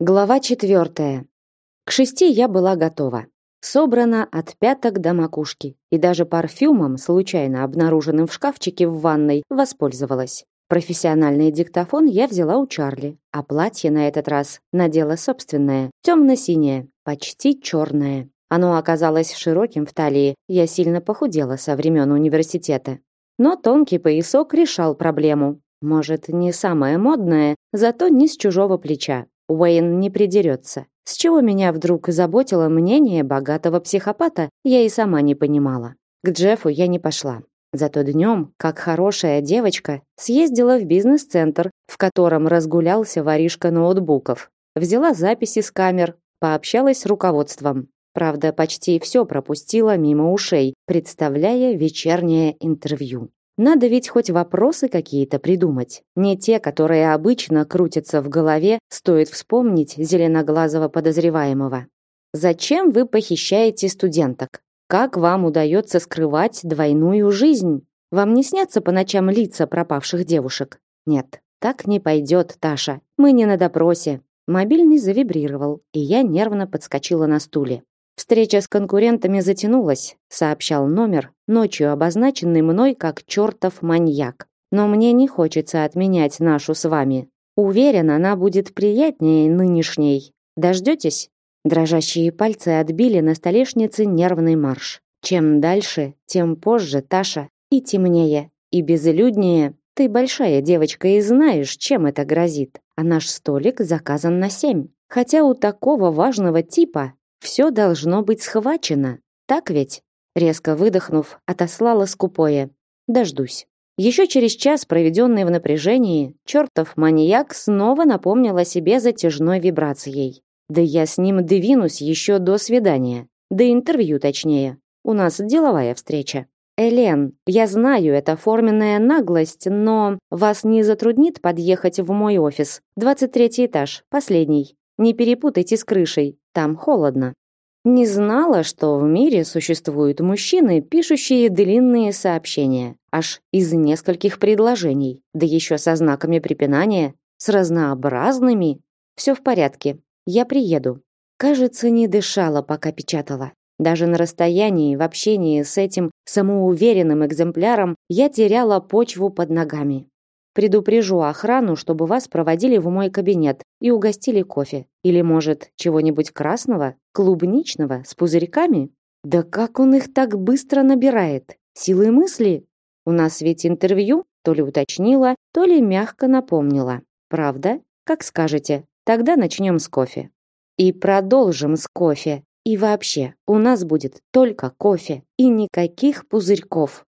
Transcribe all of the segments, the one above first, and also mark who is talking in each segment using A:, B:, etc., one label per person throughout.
A: Глава четвертая. К шести я была готова. Собрана от пяток до макушки. И даже парфюмом, случайно обнаруженным в шкафчике в ванной, воспользовалась. Профессиональный диктофон я взяла у Чарли, а платье на этот раз надела собственное, темно-синее, почти черное. Оно оказалось широким в талии, я сильно похудела со времен университета. Но тонкий поясок решал проблему. Может, не самое модное, зато не с чужого плеча. Уэйн не придерется. С чего меня вдруг заботило мнение богатого психопата, я и сама не понимала. К Джеффу я не пошла. Зато днем, как хорошая девочка, съездила в бизнес-центр, в котором разгулялся воришка ноутбуков. Взяла записи с камер, пообщалась с руководством. Правда, почти все пропустила мимо ушей, представляя вечернее интервью. Надо ведь хоть вопросы какие-то придумать. Не те, которые обычно крутятся в голове, стоит вспомнить зеленоглазого подозреваемого. Зачем вы похищаете студенток? Как вам удается скрывать двойную жизнь? Вам не снятся по ночам лица пропавших девушек? Нет, так не пойдет, Таша. Мы не на допросе. Мобильный завибрировал, и я нервно подскочила на стуле. Встреча с конкурентами затянулась, сообщал номер, ночью обозначенный мной как чертов маньяк. Но мне не хочется отменять нашу с вами. Уверен, она будет приятнее нынешней. Дождетесь? Дрожащие пальцы отбили на столешнице нервный марш. Чем дальше, тем позже, Таша, и темнее, и безлюднее. Ты большая девочка и знаешь, чем это грозит. А наш столик заказан на семь. Хотя у такого важного типа все должно быть схвачено. Так ведь? Резко выдохнув, отослала скупое. Дождусь. Еще через час, проведенный в напряжении, чертов маньяк снова напомнил о себе затяжной вибрацией. Да я с ним двинусь еще до свидания. До интервью, точнее. У нас деловая встреча. Элен, я знаю, это форменная наглость, но вас не затруднит подъехать в мой офис. 23 этаж, последний. Не перепутайте с крышей, там холодно. Не знала, что в мире существуют мужчины, пишущие длинные сообщения, аж из нескольких предложений, да еще со знаками препинания, с разнообразными. Все в порядке, я приеду. Кажется, не дышала, пока печатала. Даже на расстоянии, в общении с этим самоуверенным экземпляром, я теряла почву под ногами. Предупрежу охрану, чтобы вас проводили в мой кабинет и угостили кофе. Или, может, чего-нибудь красного, клубничного, с пузырьками? Да как он их так быстро набирает? Силой мысли? У нас ведь интервью, то ли уточнила, то ли мягко напомнила. Правда? Как скажете. Тогда начнем с кофе. И продолжим с кофе. И вообще, у нас будет только кофе и никаких пузырьков.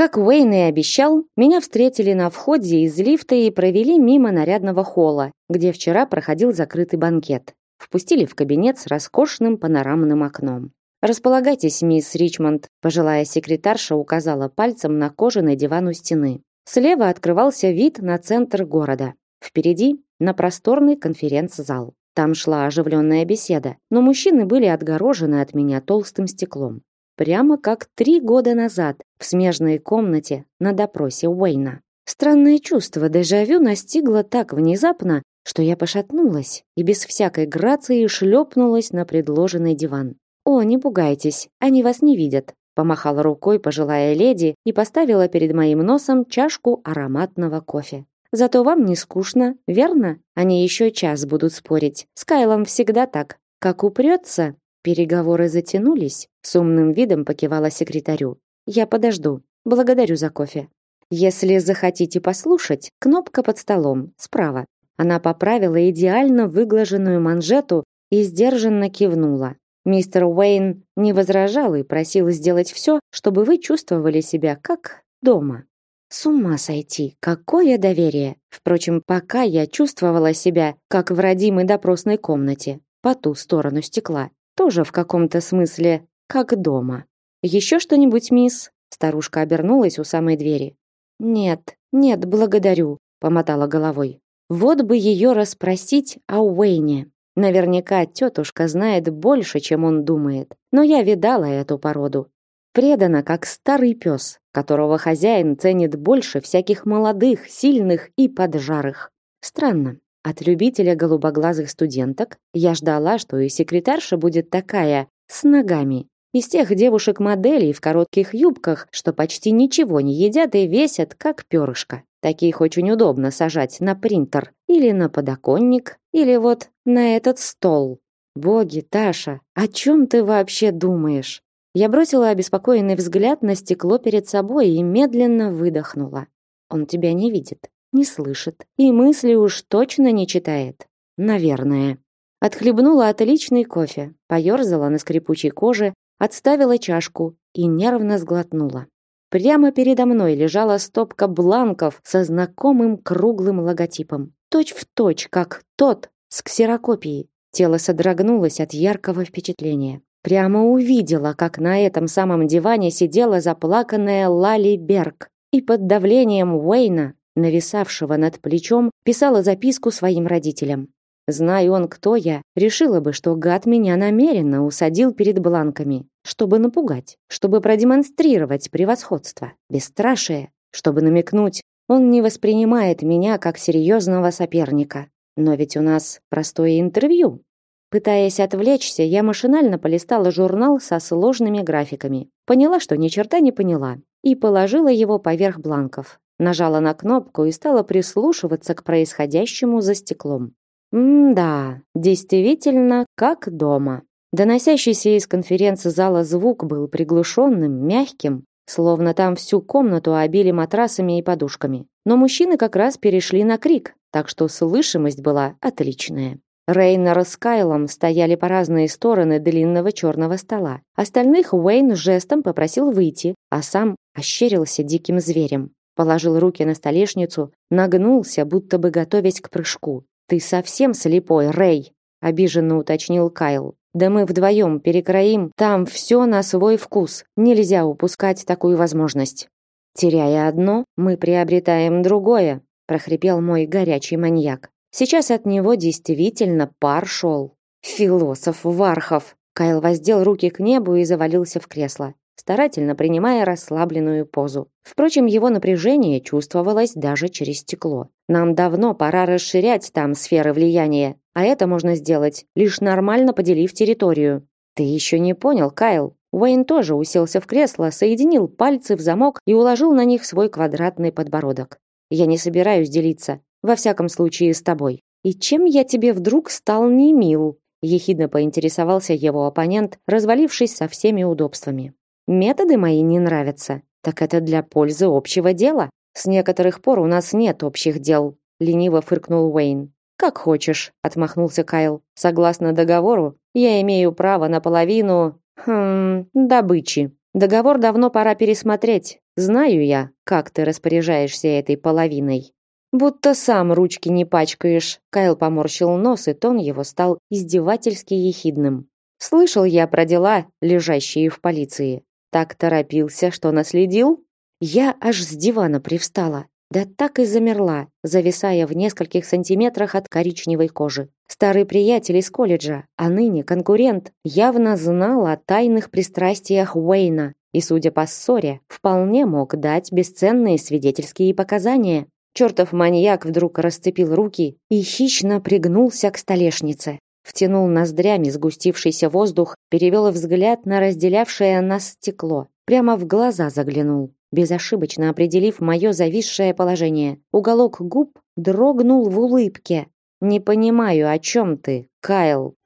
A: Как Уэйн и обещал, меня встретили на входе из лифта и провели мимо нарядного холла, где вчера проходил закрытый банкет. Впустили в кабинет с роскошным панорамным окном. «Располагайтесь, мисс Ричмонд», пожилая секретарша указала пальцем на кожаный диван у стены. Слева открывался вид на центр города. Впереди на просторный конференц-зал. Там шла оживленная беседа, но мужчины были отгорожены от меня толстым стеклом прямо как три года назад в смежной комнате на допросе Уэйна. Странное чувство дежавю настигло так внезапно, что я пошатнулась и без всякой грации шлепнулась на предложенный диван. «О, не пугайтесь, они вас не видят», помахала рукой пожилая леди и поставила перед моим носом чашку ароматного кофе. Зато вам не скучно, верно? Они еще час будут спорить. С Кайлом всегда так. Как упрется, Переговоры затянулись, с умным видом покивала секретарю. Я подожду. Благодарю за кофе. Если захотите послушать, кнопка под столом, справа. Она поправила идеально выглаженную манжету и сдержанно кивнула. Мистер Уэйн не возражал и просил сделать все, чтобы вы чувствовали себя как дома. С ума сойти, какое доверие! Впрочем, пока я чувствовала себя как в родимой допросной комнате, по ту сторону стекла тоже в каком-то смысле как дома. Еще что-нибудь, мисс? Старушка обернулась у самой двери. Нет, нет, благодарю, помотала головой. Вот бы ее расспросить о Уэйне. Наверняка тетушка знает больше, чем он думает. Но я видала эту породу. Предана, как старый пес, которого хозяин ценит больше всяких молодых, сильных и поджарых. Странно. От любителя голубоглазых студенток я ждала, что и секретарша будет такая, с ногами. Из тех девушек-моделей в коротких юбках, что почти ничего не едят и весят, как перышко. Таких очень удобно сажать на принтер или на подоконник, или вот на этот стол. Боги, Таша, о чем ты вообще думаешь? Я бросила обеспокоенный взгляд на стекло перед собой и медленно выдохнула. Он тебя не видит, не слышит и мысли уж точно не читает. Наверное. Отхлебнула отличный кофе, поерзала на скрипучей коже, отставила чашку и нервно сглотнула. Прямо передо мной лежала стопка бланков со знакомым круглым логотипом. Точь в точь, как тот с ксерокопией. Тело содрогнулось от яркого впечатления. Прямо увидела, как на этом самом диване сидела заплаканная Лали Берг и под давлением Уэйна, нависавшего над плечом, писала записку своим родителям. Зная он, кто я, решила бы, что гад меня намеренно усадил перед бланками, чтобы напугать, чтобы продемонстрировать превосходство, бесстрашие, чтобы намекнуть, он не воспринимает меня как серьезного соперника. Но ведь у нас простое интервью. Пытаясь отвлечься, я машинально полистала журнал со сложными графиками. Поняла, что ни черта не поняла, и положила его поверх бланков. Нажала на кнопку и стала прислушиваться к происходящему за стеклом. М-да, действительно, как дома. Доносящийся из конференц-зала звук был приглушенным, мягким, словно там всю комнату обили матрасами и подушками. Но мужчины как раз перешли на крик, так что слышимость была отличная. Рейнер с Кайлом стояли по разные стороны длинного черного стола. Остальных Уэйн жестом попросил выйти, а сам ощерился диким зверем. Положил руки на столешницу, нагнулся, будто бы готовясь к прыжку. «Ты совсем слепой, Рэй?» — обиженно уточнил Кайл. «Да мы вдвоем перекроим там все на свой вкус. Нельзя упускать такую возможность». «Теряя одно, мы приобретаем другое», — прохрипел мой горячий маньяк. Сейчас от него действительно пар шел. «Философ Вархов!» Кайл воздел руки к небу и завалился в кресло старательно принимая расслабленную позу. Впрочем, его напряжение чувствовалось даже через стекло. Нам давно пора расширять там сферы влияния, а это можно сделать, лишь нормально поделив территорию. Ты еще не понял, Кайл? Уэйн тоже уселся в кресло, соединил пальцы в замок и уложил на них свой квадратный подбородок. Я не собираюсь делиться, во всяком случае с тобой. И чем я тебе вдруг стал не мил? Ехидно поинтересовался его оппонент, развалившись со всеми удобствами. Методы мои не нравятся. Так это для пользы общего дела. С некоторых пор у нас нет общих дел, лениво фыркнул Уэйн. Как хочешь, отмахнулся Кайл. Согласно договору, я имею право на половину, хм, добычи. Договор давно пора пересмотреть. Знаю я, как ты распоряжаешься этой половиной. Будто сам ручки не пачкаешь. Кайл поморщил нос, и тон его стал издевательски ехидным. Слышал я про дела, лежащие в полиции. Так торопился, что наследил? Я аж с дивана привстала. Да так и замерла, зависая в нескольких сантиметрах от коричневой кожи. Старый приятель из колледжа, а ныне конкурент, явно знал о тайных пристрастиях Уэйна и, судя по ссоре, вполне мог дать бесценные свидетельские показания. Чертов маньяк вдруг расцепил руки и хищно пригнулся к столешнице втянул ноздрями сгустившийся воздух, перевел взгляд на разделявшее нас стекло, прямо в глаза заглянул, безошибочно определив мое зависшее положение. Уголок губ дрогнул в улыбке. «Не понимаю, о чем ты, Кайл?»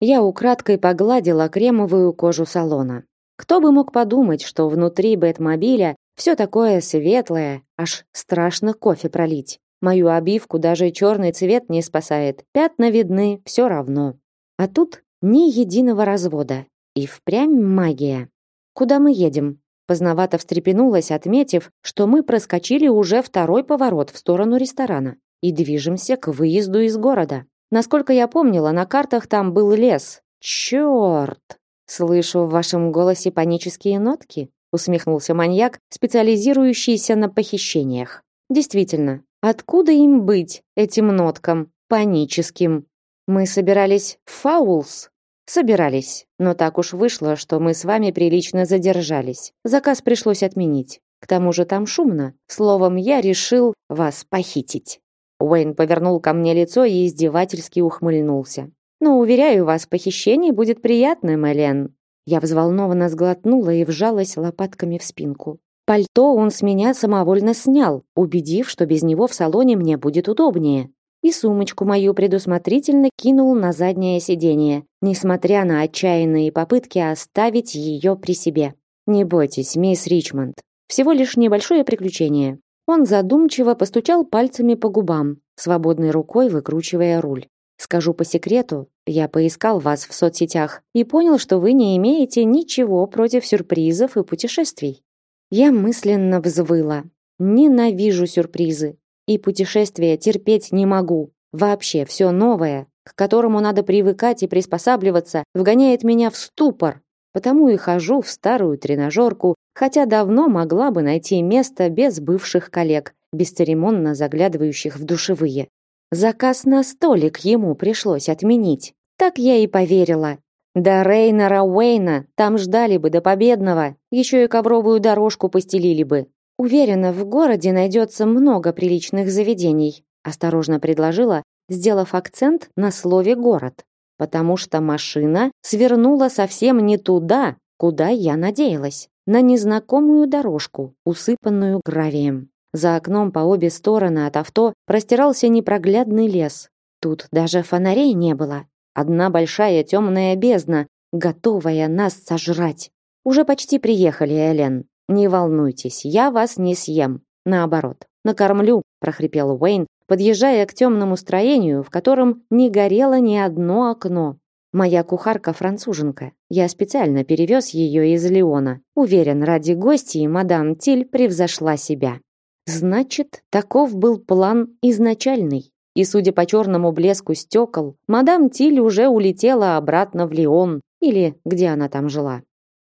A: Я украдкой погладила кремовую кожу салона. Кто бы мог подумать, что внутри Бэтмобиля все такое светлое, аж страшно кофе пролить. Мою обивку даже черный цвет не спасает. Пятна видны все равно. А тут ни единого развода. И впрямь магия. Куда мы едем? Поздновато встрепенулась, отметив, что мы проскочили уже второй поворот в сторону ресторана и движемся к выезду из города. Насколько я помнила, на картах там был лес. Черт! Слышу в вашем голосе панические нотки, усмехнулся маньяк, специализирующийся на похищениях. Действительно, Откуда им быть, этим ноткам, паническим? Мы собирались в Фаулс? Собирались, но так уж вышло, что мы с вами прилично задержались. Заказ пришлось отменить. К тому же там шумно. Словом, я решил вас похитить. Уэйн повернул ко мне лицо и издевательски ухмыльнулся. Но уверяю вас, похищение будет приятным, Элен. Я взволнованно сглотнула и вжалась лопатками в спинку. Пальто он с меня самовольно снял, убедив, что без него в салоне мне будет удобнее. И сумочку мою предусмотрительно кинул на заднее сиденье, несмотря на отчаянные попытки оставить ее при себе. Не бойтесь, мисс Ричмонд. Всего лишь небольшое приключение. Он задумчиво постучал пальцами по губам, свободной рукой выкручивая руль. Скажу по секрету, я поискал вас в соцсетях и понял, что вы не имеете ничего против сюрпризов и путешествий. Я мысленно взвыла. Ненавижу сюрпризы. И путешествия терпеть не могу. Вообще все новое, к которому надо привыкать и приспосабливаться, вгоняет меня в ступор. Потому и хожу в старую тренажерку, хотя давно могла бы найти место без бывших коллег, бесцеремонно заглядывающих в душевые. Заказ на столик ему пришлось отменить. Так я и поверила. До Рейнера Уэйна там ждали бы до победного, еще и ковровую дорожку постелили бы. Уверена, в городе найдется много приличных заведений, осторожно предложила, сделав акцент на слове город, потому что машина свернула совсем не туда, куда я надеялась, на незнакомую дорожку, усыпанную гравием. За окном по обе стороны от авто простирался непроглядный лес. Тут даже фонарей не было. Одна большая темная бездна, готовая нас сожрать. Уже почти приехали, Элен. Не волнуйтесь, я вас не съем. Наоборот, накормлю, прохрипел Уэйн, подъезжая к темному строению, в котором не горело ни одно окно. Моя кухарка француженка. Я специально перевез ее из Лиона. Уверен, ради гостей мадам Тиль превзошла себя. Значит, таков был план изначальный. И судя по черному блеску стекол, мадам Тиль уже улетела обратно в Лион, или где она там жила.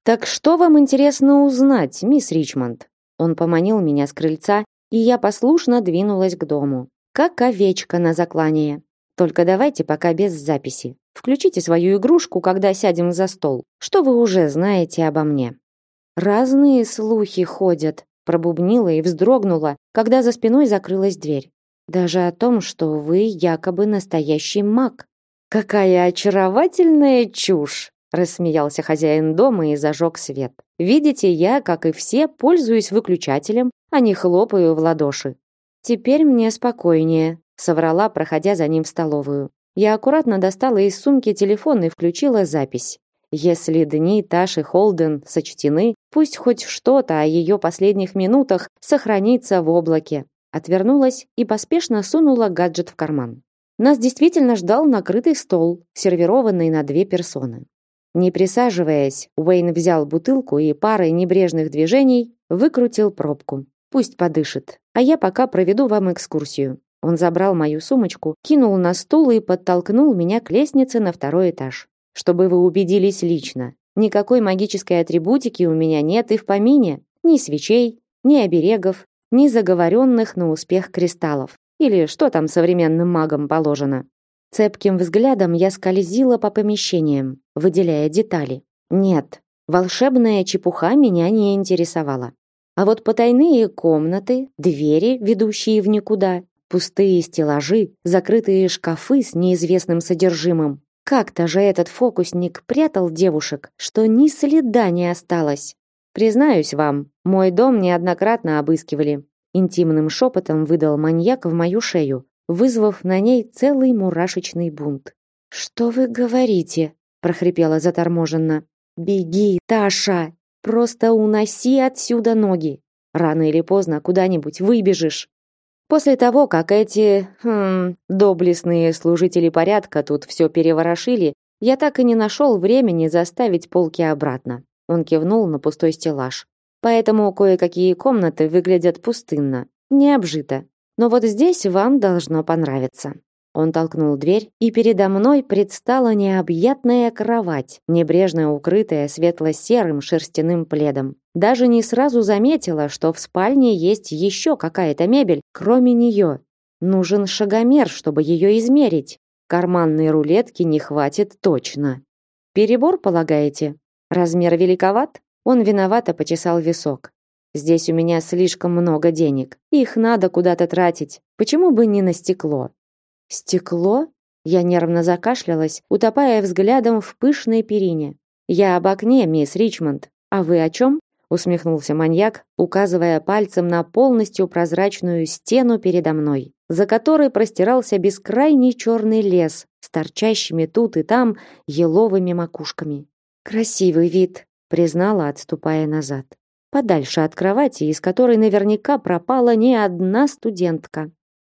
A: Так что вам интересно узнать, мисс Ричмонд? Он поманил меня с крыльца, и я послушно двинулась к дому, как овечка на заклание. Только давайте пока без записи. Включите свою игрушку, когда сядем за стол. Что вы уже знаете обо мне? Разные слухи ходят, пробубнила и вздрогнула, когда за спиной закрылась дверь. Даже о том, что вы якобы настоящий маг. Какая очаровательная чушь, рассмеялся хозяин дома и зажег свет. Видите, я, как и все, пользуюсь выключателем, а не хлопаю в ладоши. Теперь мне спокойнее, соврала, проходя за ним в столовую. Я аккуратно достала из сумки телефон и включила запись. Если дни Таши Холден сочтены, пусть хоть что-то о ее последних минутах сохранится в облаке. Отвернулась и поспешно сунула гаджет в карман. Нас действительно ждал накрытый стол, сервированный на две персоны. Не присаживаясь, Уэйн взял бутылку и парой небрежных движений выкрутил пробку. Пусть подышит, а я пока проведу вам экскурсию. Он забрал мою сумочку, кинул на стул и подтолкнул меня к лестнице на второй этаж чтобы вы убедились лично. Никакой магической атрибутики у меня нет и в помине. Ни свечей, ни оберегов, ни заговоренных на успех кристаллов. Или что там современным магам положено. Цепким взглядом я скользила по помещениям, выделяя детали. Нет, волшебная чепуха меня не интересовала. А вот потайные комнаты, двери, ведущие в никуда, пустые стеллажи, закрытые шкафы с неизвестным содержимым, как-то же этот фокусник прятал девушек, что ни следа не осталось. Признаюсь вам, мой дом неоднократно обыскивали. Интимным шепотом выдал маньяк в мою шею, вызвав на ней целый мурашечный бунт. Что вы говорите? прохрипела заторможенно. Беги, Таша, просто уноси отсюда ноги. Рано или поздно куда-нибудь выбежишь. После того, как эти, хм, доблестные служители порядка тут все переворошили, я так и не нашел времени заставить полки обратно. Он кивнул на пустой стеллаж. Поэтому кое-какие комнаты выглядят пустынно, не обжито. Но вот здесь вам должно понравиться. Он толкнул дверь, и передо мной предстала необъятная кровать, небрежно укрытая светло-серым шерстяным пледом. Даже не сразу заметила, что в спальне есть еще какая-то мебель, кроме нее. Нужен шагомер, чтобы ее измерить. Карманной рулетки не хватит точно. Перебор, полагаете? Размер великоват? Он виновато почесал висок. Здесь у меня слишком много денег. Их надо куда-то тратить. Почему бы не на стекло? Стекло? Я нервно закашлялась, утопая взглядом в пышной перине. Я об окне, мисс Ричмонд. А вы о чем? Усмехнулся маньяк, указывая пальцем на полностью прозрачную стену передо мной, за которой простирался бескрайний черный лес с торчащими тут и там еловыми макушками. Красивый вид, признала, отступая назад. Подальше от кровати, из которой наверняка пропала не одна студентка.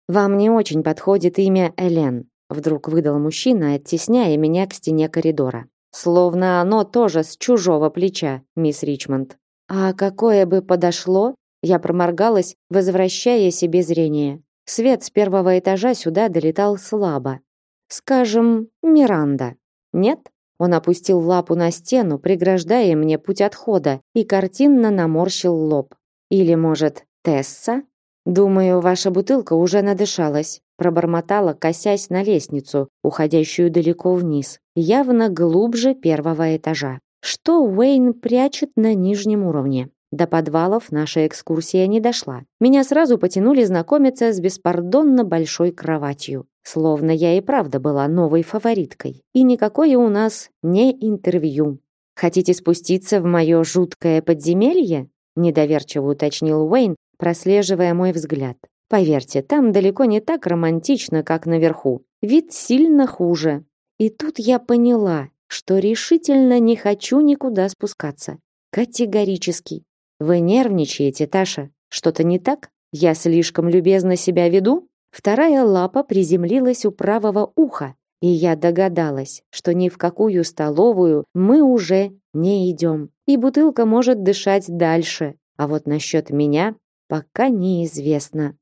A: Вам не очень подходит имя Элен, вдруг выдал мужчина, оттесняя меня к стене коридора. Словно оно тоже с чужого плеча, мисс Ричмонд. А какое бы подошло? Я проморгалась, возвращая себе зрение. Свет с первого этажа сюда долетал слабо. Скажем, Миранда. Нет? Он опустил лапу на стену, преграждая мне путь отхода, и картинно наморщил лоб. Или, может, Тесса? Думаю, ваша бутылка уже надышалась, пробормотала, косясь на лестницу, уходящую далеко вниз, явно глубже первого этажа. Что Уэйн прячет на нижнем уровне? До подвалов наша экскурсия не дошла. Меня сразу потянули знакомиться с беспардонно большой кроватью. Словно я и правда была новой фавориткой. И никакое у нас не интервью. Хотите спуститься в мое жуткое подземелье? Недоверчиво уточнил Уэйн, прослеживая мой взгляд. Поверьте, там далеко не так романтично, как наверху. Вид сильно хуже. И тут я поняла, что решительно не хочу никуда спускаться. Категорически. Вы нервничаете, Таша. Что-то не так? Я слишком любезно себя веду? Вторая лапа приземлилась у правого уха, и я догадалась, что ни в какую столовую мы уже не идем. И бутылка может дышать дальше. А вот насчет меня пока неизвестно.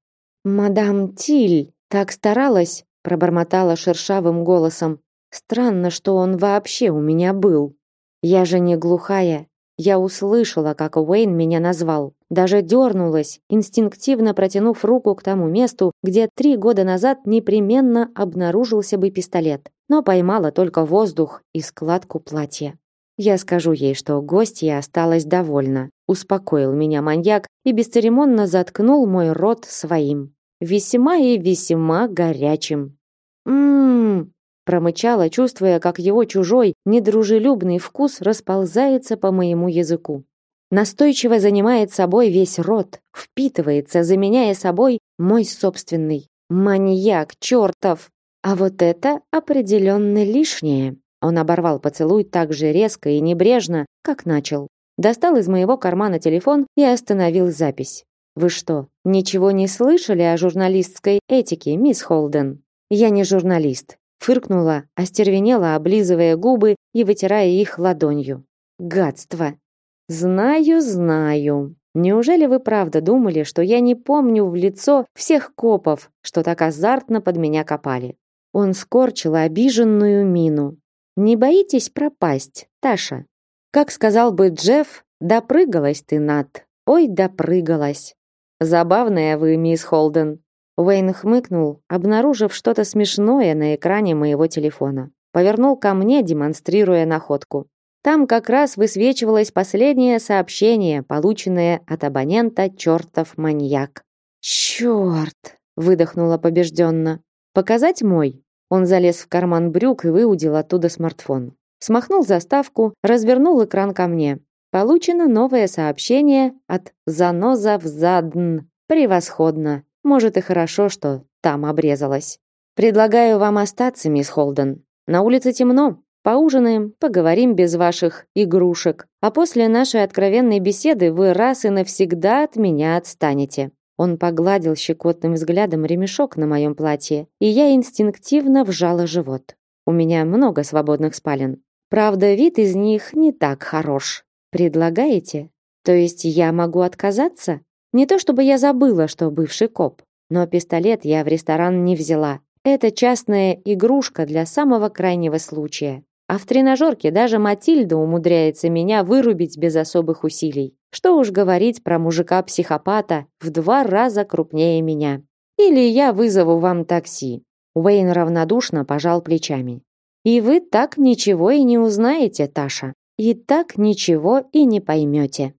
A: Мадам Тиль так старалась, пробормотала шершавым голосом. Странно, что он вообще у меня был. Я же не глухая. Я услышала, как Уэйн меня назвал. Даже дернулась, инстинктивно протянув руку к тому месту, где три года назад непременно обнаружился бы пистолет. Но поймала только воздух и складку платья. Я скажу ей, что гостья осталась довольна. Успокоил меня маньяк и бесцеремонно заткнул мой рот своим. Весьма и весьма горячим. Ммм, промычала, чувствуя, как его чужой, недружелюбный вкус расползается по моему языку. Настойчиво занимает собой весь рот, впитывается, заменяя собой мой собственный. Маньяк чертов! А вот это определенно лишнее. Он оборвал поцелуй так же резко и небрежно, как начал. Достал из моего кармана телефон и остановил запись. Вы что, ничего не слышали о журналистской этике, мисс Холден? Я не журналист, Фыркнула, остервенела, облизывая губы и вытирая их ладонью. Гадство. Знаю, знаю. Неужели вы правда думали, что я не помню в лицо всех копов, что так азартно под меня копали? Он скорчил обиженную мину. Не боитесь пропасть, Таша? Как сказал бы Джефф, допрыгалась ты, Над. Ой, допрыгалась. Забавная вы, мисс Холден. Уэйн хмыкнул, обнаружив что-то смешное на экране моего телефона. Повернул ко мне, демонстрируя находку. Там как раз высвечивалось последнее сообщение, полученное от абонента чертов маньяк. «Черт!» — выдохнула побежденно. «Показать мой?» Он залез в карман брюк и выудил оттуда смартфон. Смахнул заставку, развернул экран ко мне. Получено новое сообщение от Заноза в Задн. Превосходно. Может и хорошо, что там обрезалась. Предлагаю вам остаться, мисс Холден. На улице темно. Поужинаем, поговорим без ваших игрушек. А после нашей откровенной беседы вы раз и навсегда от меня отстанете. Он погладил щекотным взглядом ремешок на моем платье, и я инстинктивно вжала живот. У меня много свободных спален. Правда, вид из них не так хорош. Предлагаете? То есть я могу отказаться? Не то чтобы я забыла, что бывший коп, но пистолет я в ресторан не взяла. Это частная игрушка для самого крайнего случая. А в тренажерке даже Матильда умудряется меня вырубить без особых усилий. Что уж говорить про мужика-психопата в два раза крупнее меня. Или я вызову вам такси. Уэйн равнодушно пожал плечами. И вы так ничего и не узнаете, Таша. И так ничего и не поймете.